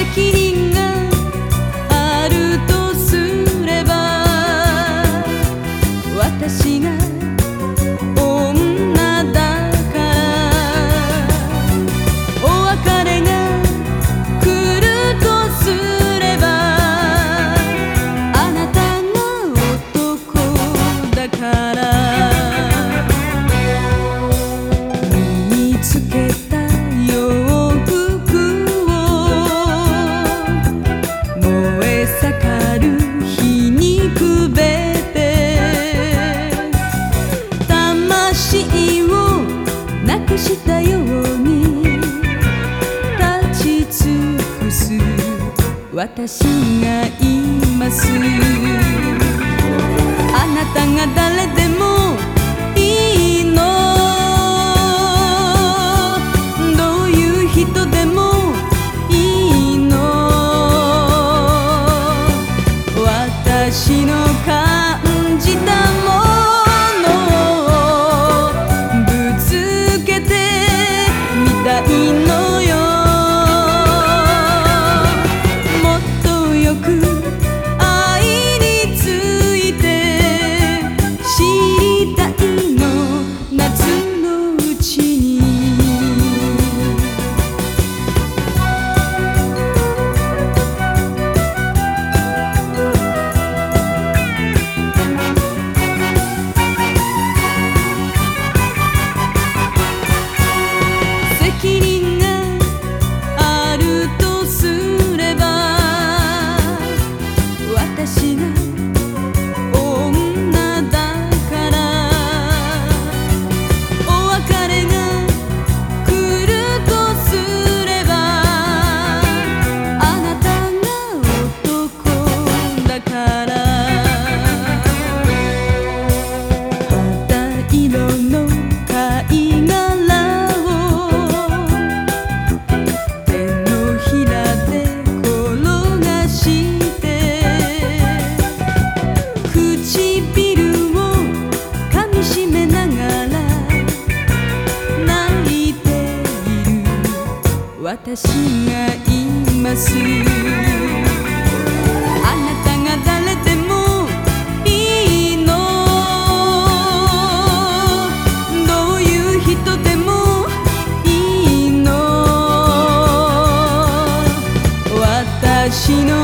責任があるとすれば私がしたように立ち尽くす私がいます。あなたが誰でもいいの。どういう人でもいいの。私私私がいます。あなたが誰でもいいの。どういう人でもいいの。私の